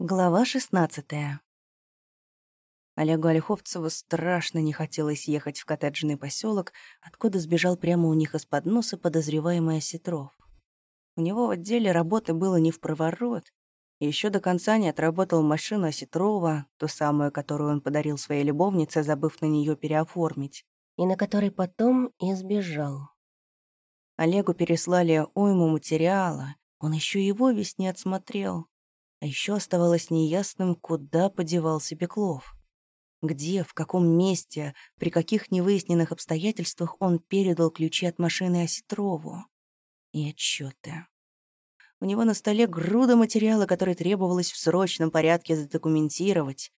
Глава шестнадцатая. Олегу Ольховцеву страшно не хотелось ехать в коттеджный поселок, откуда сбежал прямо у них из-под носа подозреваемый Осетров. У него в отделе работы было не в проворот, и еще до конца не отработал машину Осетрова, ту самую, которую он подарил своей любовнице, забыв на нее переоформить, и на которой потом и сбежал. Олегу переслали уйму материала, он еще его весь не отсмотрел. А еще оставалось неясным, куда подевался Беклов. Где, в каком месте, при каких невыясненных обстоятельствах он передал ключи от машины Осетрову. И отчеты. У него на столе груда материала, который требовалось в срочном порядке задокументировать.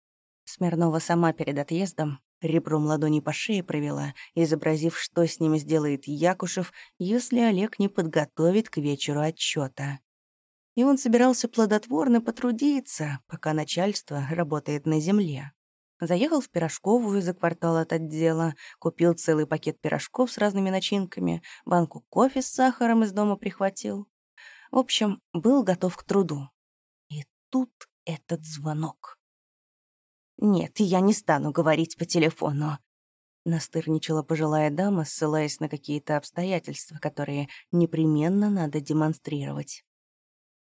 Смирнова сама перед отъездом ребром ладони по шее провела, изобразив, что с ними сделает Якушев, если Олег не подготовит к вечеру отчета и он собирался плодотворно потрудиться, пока начальство работает на земле. Заехал в пирожковую за квартал от отдела, купил целый пакет пирожков с разными начинками, банку кофе с сахаром из дома прихватил. В общем, был готов к труду. И тут этот звонок. «Нет, я не стану говорить по телефону», — настырничала пожилая дама, ссылаясь на какие-то обстоятельства, которые непременно надо демонстрировать.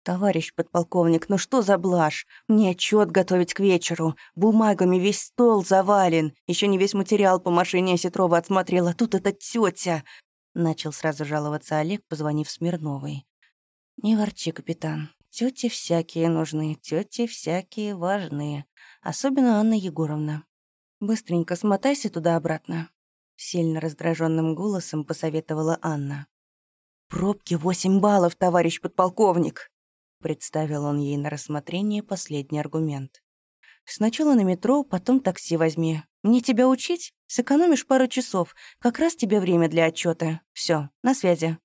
«Товарищ подполковник, ну что за блажь? Мне отчет готовить к вечеру. Бумагами весь стол завален. Еще не весь материал по машине Сетрова отсмотрела. Тут эта тетя. Начал сразу жаловаться Олег, позвонив Смирновой. «Не ворчи, капитан. Тети всякие нужны, тети всякие важные. Особенно Анна Егоровна. Быстренько смотайся туда-обратно». Сильно раздраженным голосом посоветовала Анна. «Пробки восемь баллов, товарищ подполковник!» Представил он ей на рассмотрение последний аргумент. «Сначала на метро, потом такси возьми. Мне тебя учить? Сэкономишь пару часов. Как раз тебе время для отчета. Все, на связи».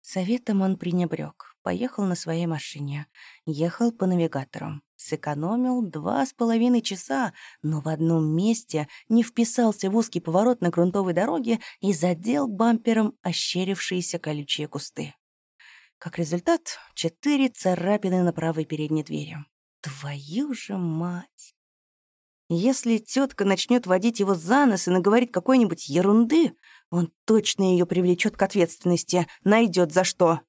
Советом он пренебрег. Поехал на своей машине. Ехал по навигатору. Сэкономил два с половиной часа, но в одном месте не вписался в узкий поворот на грунтовой дороге и задел бампером ощерившиеся колючие кусты. Как результат, четыре царапины на правой передней двери. Твою же мать! Если тетка начнет водить его за нос и наговорит какой-нибудь ерунды, он точно ее привлечет к ответственности, найдет за что.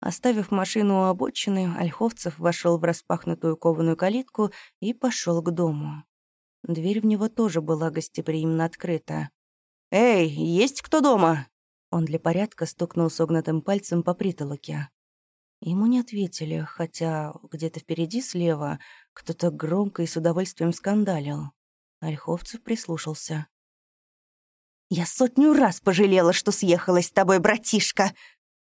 Оставив машину у обочины, Ольховцев вошел в распахнутую кованую калитку и пошел к дому. Дверь в него тоже была гостеприимно открыта. «Эй, есть кто дома?» Он для порядка стукнул согнутым пальцем по притолоке. Ему не ответили, хотя где-то впереди слева кто-то громко и с удовольствием скандалил. Ольховцев прислушался. «Я сотню раз пожалела, что съехалась с тобой, братишка!»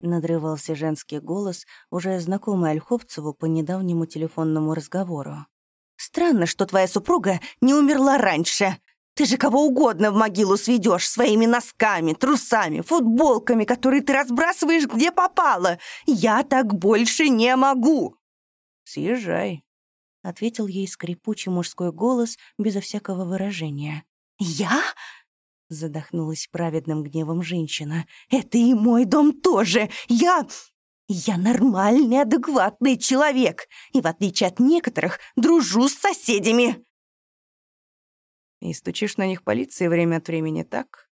Надрывался женский голос, уже знакомый Ольховцеву по недавнему телефонному разговору. «Странно, что твоя супруга не умерла раньше. Ты же кого угодно в могилу сведешь своими носками, трусами, футболками, которые ты разбрасываешь где попало. Я так больше не могу!» «Съезжай», — ответил ей скрипучий мужской голос безо всякого выражения. «Я?» — задохнулась праведным гневом женщина. «Это и мой дом тоже! Я...» «Я нормальный, адекватный человек, и, в отличие от некоторых, дружу с соседями!» И стучишь на них полиции время от времени, так?»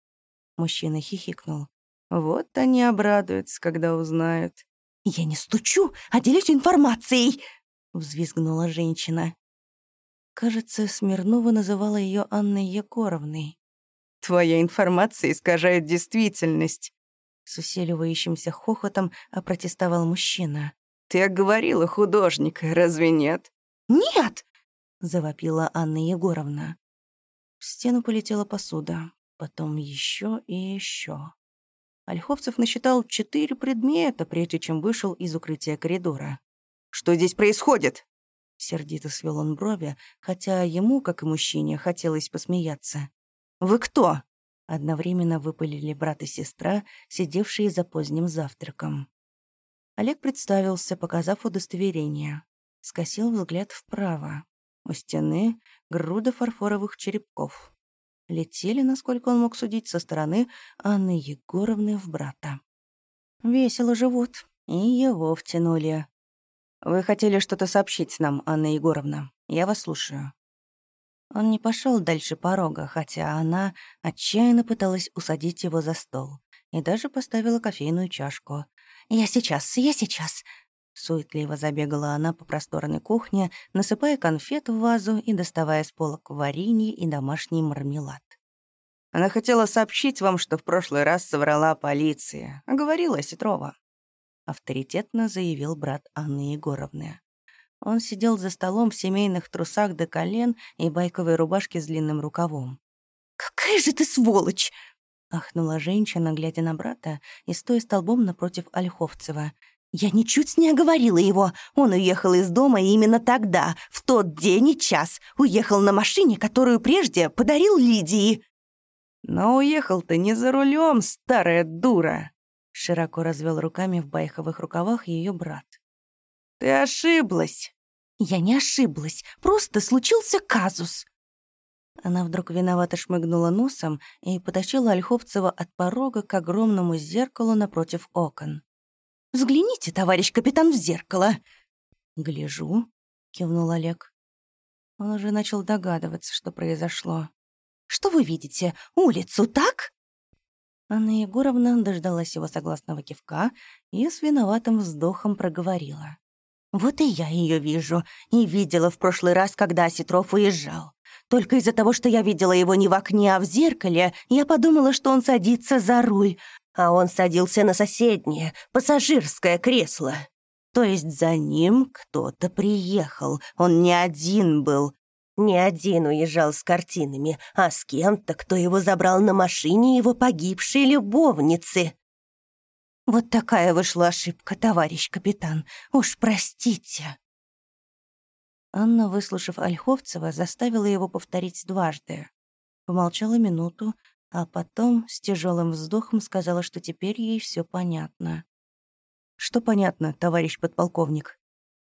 Мужчина хихикнул. «Вот они обрадуются, когда узнают». «Я не стучу, а делюсь информацией!» — взвизгнула женщина. Кажется, Смирнова называла ее Анной Егоровной. «Твоя информация искажает действительность!» С усиливающимся хохотом опротестовал мужчина. «Ты оговорила художника, разве нет?» «Нет!» — завопила Анна Егоровна. В стену полетела посуда, потом еще и еще. Ольховцев насчитал четыре предмета, прежде чем вышел из укрытия коридора. «Что здесь происходит?» Сердито свел он брови, хотя ему, как и мужчине, хотелось посмеяться. «Вы кто?» Одновременно выпалили брат и сестра, сидевшие за поздним завтраком. Олег представился, показав удостоверение. Скосил взгляд вправо. У стены груда фарфоровых черепков. Летели, насколько он мог судить, со стороны Анны Егоровны в брата. Весело живут, и его втянули. Вы хотели что-то сообщить нам, Анна Егоровна. Я вас слушаю». Он не пошел дальше порога, хотя она отчаянно пыталась усадить его за стол и даже поставила кофейную чашку. «Я сейчас, я сейчас!» Суетливо забегала она по просторной кухне, насыпая конфет в вазу и доставая с полок варенье и домашний мармелад. Она хотела сообщить вам, что в прошлый раз соврала полиция, а говорила Сетрова. Авторитетно заявил брат Анны Егоровны. Он сидел за столом в семейных трусах до колен и байковой рубашке с длинным рукавом. «Какая же ты сволочь!» — ахнула женщина, глядя на брата и стоя столбом напротив Ольховцева. «Я ничуть не оговорила его. Он уехал из дома именно тогда, в тот день и час. Уехал на машине, которую прежде подарил Лидии». «Но уехал-то не за рулем, старая дура!» Широко развел руками в байховых рукавах ее брат. «Ты ошиблась!» «Я не ошиблась, просто случился казус!» Она вдруг виновато шмыгнула носом и потащила Ольховцева от порога к огромному зеркалу напротив окон. «Взгляните, товарищ капитан, в зеркало!» «Гляжу», — кивнул Олег. Он уже начал догадываться, что произошло. «Что вы видите? Улицу, так?» Анна Егоровна дождалась его согласного кивка и с виноватым вздохом проговорила. Вот и я ее вижу. И видела в прошлый раз, когда Осетров уезжал. Только из-за того, что я видела его не в окне, а в зеркале, я подумала, что он садится за руль, а он садился на соседнее, пассажирское кресло. То есть за ним кто-то приехал, он не один был. Не один уезжал с картинами, а с кем-то, кто его забрал на машине его погибшей любовницы. Вот такая вышла ошибка, товарищ капитан. Уж простите. Анна, выслушав Ольховцева, заставила его повторить дважды. Помолчала минуту, а потом с тяжелым вздохом сказала, что теперь ей все понятно. «Что понятно, товарищ подполковник?»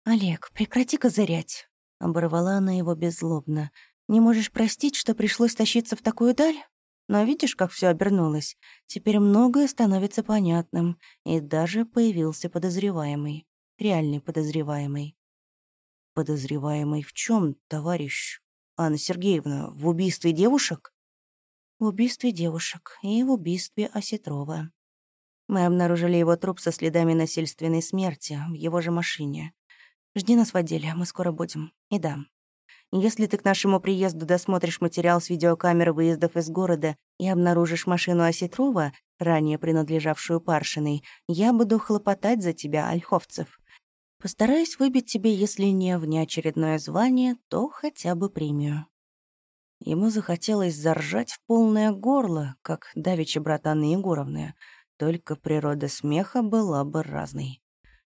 «Олег, прекрати козырять», — оборвала она его беззлобно. «Не можешь простить, что пришлось тащиться в такую даль? Но видишь, как все обернулось? Теперь многое становится понятным, и даже появился подозреваемый. Реальный подозреваемый. Подозреваемый в чем, товарищ Анна Сергеевна? В убийстве девушек? В убийстве девушек и в убийстве Осетрова. Мы обнаружили его труп со следами насильственной смерти в его же машине. Жди нас в отделе, мы скоро будем. И да, если ты к нашему приезду досмотришь материал с видеокамеры выездов из города и обнаружишь машину Осетрова, ранее принадлежавшую Паршиной, я буду хлопотать за тебя, Ольховцев. Постараюсь выбить тебе, если не внеочередное звание, то хотя бы премию». Ему захотелось заржать в полное горло, как давеча брат Анны Егоровны, только природа смеха была бы разной.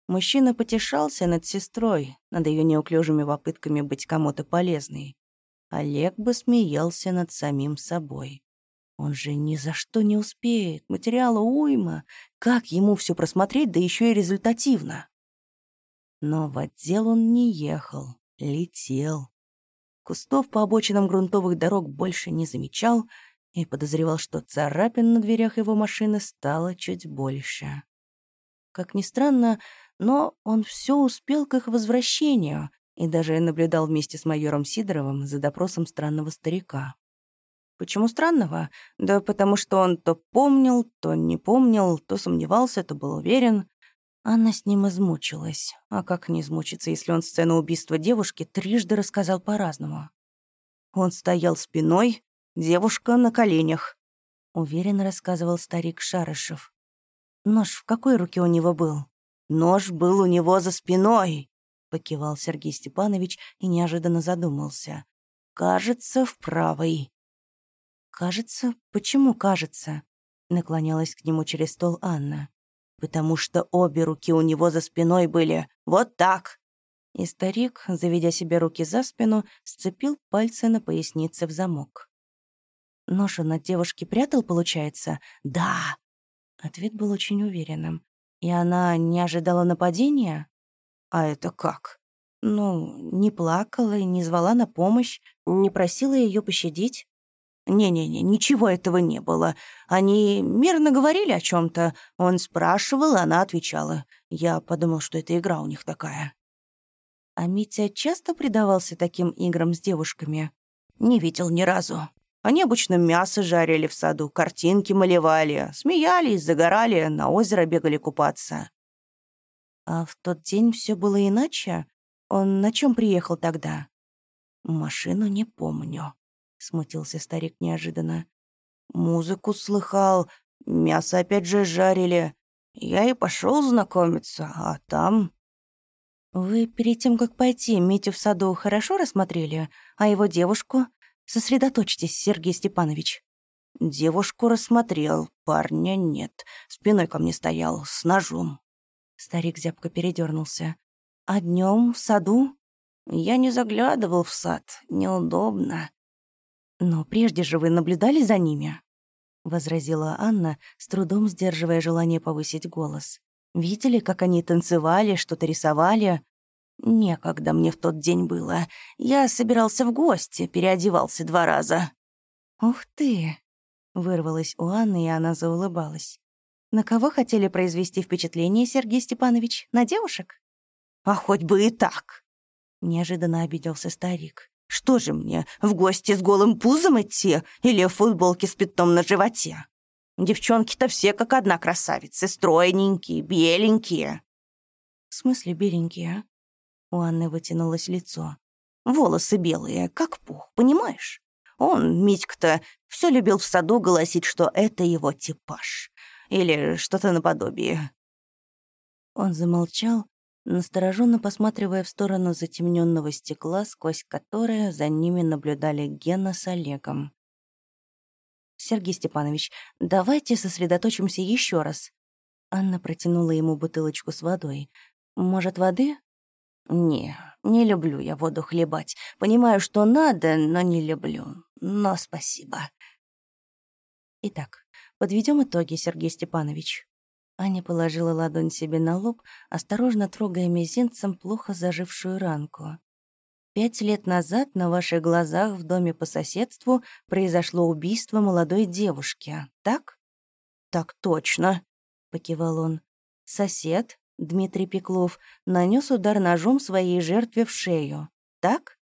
Мужчина потешался над сестрой, над ее неуклюжими попытками быть кому-то полезной. Олег бы смеялся над самим собой. Он же ни за что не успеет, материала уйма. Как ему все просмотреть, да еще и результативно? Но в отдел он не ехал, летел. Кустов по обочинам грунтовых дорог больше не замечал и подозревал, что царапин на дверях его машины стало чуть больше. Как ни странно, но он все успел к их возвращению и даже наблюдал вместе с майором Сидоровым за допросом странного старика. Почему странного? Да потому что он то помнил, то не помнил, то сомневался, то был уверен. Анна с ним измучилась. А как не измучиться, если он сцену убийства девушки трижды рассказал по-разному? Он стоял спиной, девушка на коленях. Уверенно рассказывал старик Шарышев. Нож в какой руке у него был? Нож был у него за спиной, покивал Сергей Степанович и неожиданно задумался. Кажется, в правой. Кажется, почему кажется? Наклонялась к нему через стол Анна. Потому что обе руки у него за спиной были вот так. И старик, заведя себе руки за спину, сцепил пальцы на пояснице в замок. Нож он от девушки прятал, получается? Да. Ответ был очень уверенным. И она не ожидала нападения? А это как? Ну, не плакала и не звала на помощь, не просила ее пощадить? Не-не-не, ничего этого не было. Они мирно говорили о чем то Он спрашивал, она отвечала. Я подумал, что это игра у них такая. А Митя часто предавался таким играм с девушками? Не видел ни разу. Они обычно мясо жарили в саду, картинки малевали, смеялись, загорали, на озеро бегали купаться. А в тот день все было иначе? Он на чем приехал тогда? Машину не помню, смутился старик неожиданно. Музыку слыхал, мясо опять же жарили. Я и пошел знакомиться, а там... Вы перед тем, как пойти, Митю в саду хорошо рассмотрели, а его девушку? Сосредоточьтесь, Сергей Степанович. Девушку рассмотрел, парня нет. Спиной ко мне стоял, с ножом. Старик зябко передернулся. А днем в саду? Я не заглядывал в сад, неудобно. Но прежде же вы наблюдали за ними? Возразила Анна, с трудом сдерживая желание повысить голос. Видели, как они танцевали, что-то рисовали? Некогда мне в тот день было. Я собирался в гости, переодевался два раза. Ух ты! Вырвалась у Анны, и она заулыбалась. На кого хотели произвести впечатление, Сергей Степанович? На девушек? А хоть бы и так. Неожиданно обиделся старик. Что же мне, в гости с голым пузом идти или в футболке с пятном на животе? Девчонки-то все как одна красавицы, стройненькие, беленькие. В смысле беленькие, а? У Анны вытянулось лицо. Волосы белые, как пух, понимаешь? Он, Митька-то, все любил в саду голосить, что это его типаж. Или что-то наподобие. Он замолчал, настороженно посматривая в сторону затемненного стекла, сквозь которое за ними наблюдали Гена с Олегом. «Сергей Степанович, давайте сосредоточимся еще раз». Анна протянула ему бутылочку с водой. «Может, воды?» «Не, не люблю я воду хлебать. Понимаю, что надо, но не люблю. Но спасибо». Итак, Подведем итоги, Сергей Степанович». Аня положила ладонь себе на лоб, осторожно трогая мизинцем плохо зажившую ранку. «Пять лет назад на ваших глазах в доме по соседству произошло убийство молодой девушки, так?» «Так точно», — покивал он. «Сосед, Дмитрий Пеклов, нанес удар ножом своей жертве в шею, так?»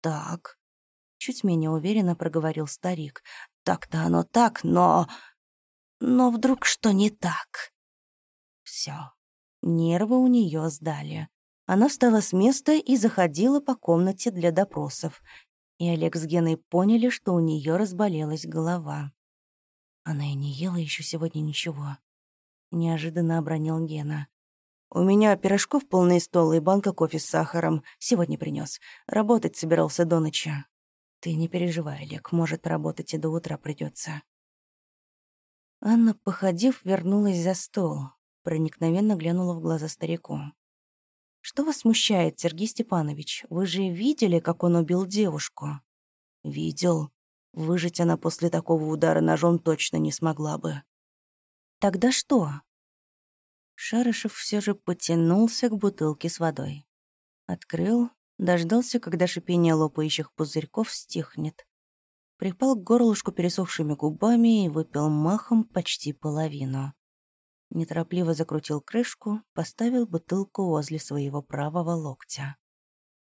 «Так», — чуть менее уверенно проговорил старик. «Так-то оно так, но...» Но вдруг что не так? Все. Нервы у нее сдали. Она встала с места и заходила по комнате для допросов. И Олег с Геной поняли, что у нее разболелась голова. Она и не ела еще сегодня ничего. Неожиданно обронил Гена. «У меня пирожков полный стол и банка кофе с сахаром. Сегодня принес. Работать собирался до ночи. Ты не переживай, Олег, может, работать и до утра придется. Анна, походив, вернулась за стол, проникновенно глянула в глаза старику. «Что вас смущает, Сергей Степанович? Вы же видели, как он убил девушку?» «Видел. Выжить она после такого удара ножом точно не смогла бы». «Тогда что?» Шарышев все же потянулся к бутылке с водой. Открыл, дождался, когда шипение лопающих пузырьков стихнет припал к горлышку пересохшими губами и выпил махом почти половину. Неторопливо закрутил крышку, поставил бутылку возле своего правого локтя.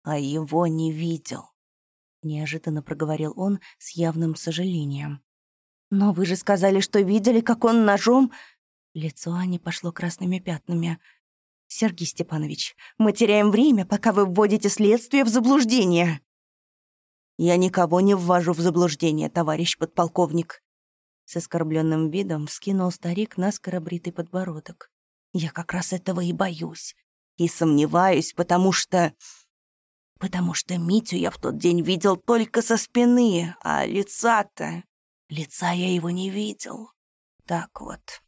«А его не видел», — неожиданно проговорил он с явным сожалением. «Но вы же сказали, что видели, как он ножом...» Лицо Ани пошло красными пятнами. «Сергей Степанович, мы теряем время, пока вы вводите следствие в заблуждение!» Я никого не ввожу в заблуждение, товарищ подполковник». С оскорбленным видом вскинул старик наскоро бритый подбородок. «Я как раз этого и боюсь. И сомневаюсь, потому что... Потому что Митю я в тот день видел только со спины, а лица-то... Лица я его не видел. Так вот.